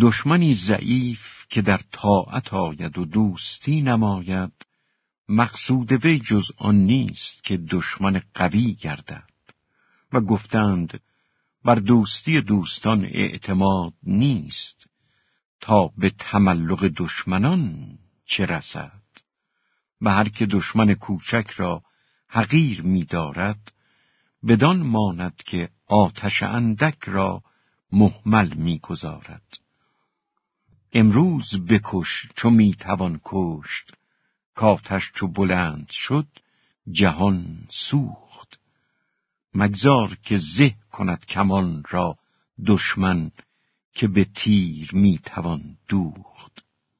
دشمنی ضعیف که در طاعت آید و دوستی نماید مقصود وی جز آن نیست که دشمن قوی گردد و گفتند بر دوستی دوستان اعتماد نیست تا به تملق دشمنان چه رسد و هر که دشمن کوچک را حقیر می دارد بدان ماند که آتش اندک را محمل می گذارد. امروز بکش چو می توان کشت. کاتش چو بلند شد جهان سوخت. مگذار که زه کند کمان را دشمن که به تیر می توان دوخت.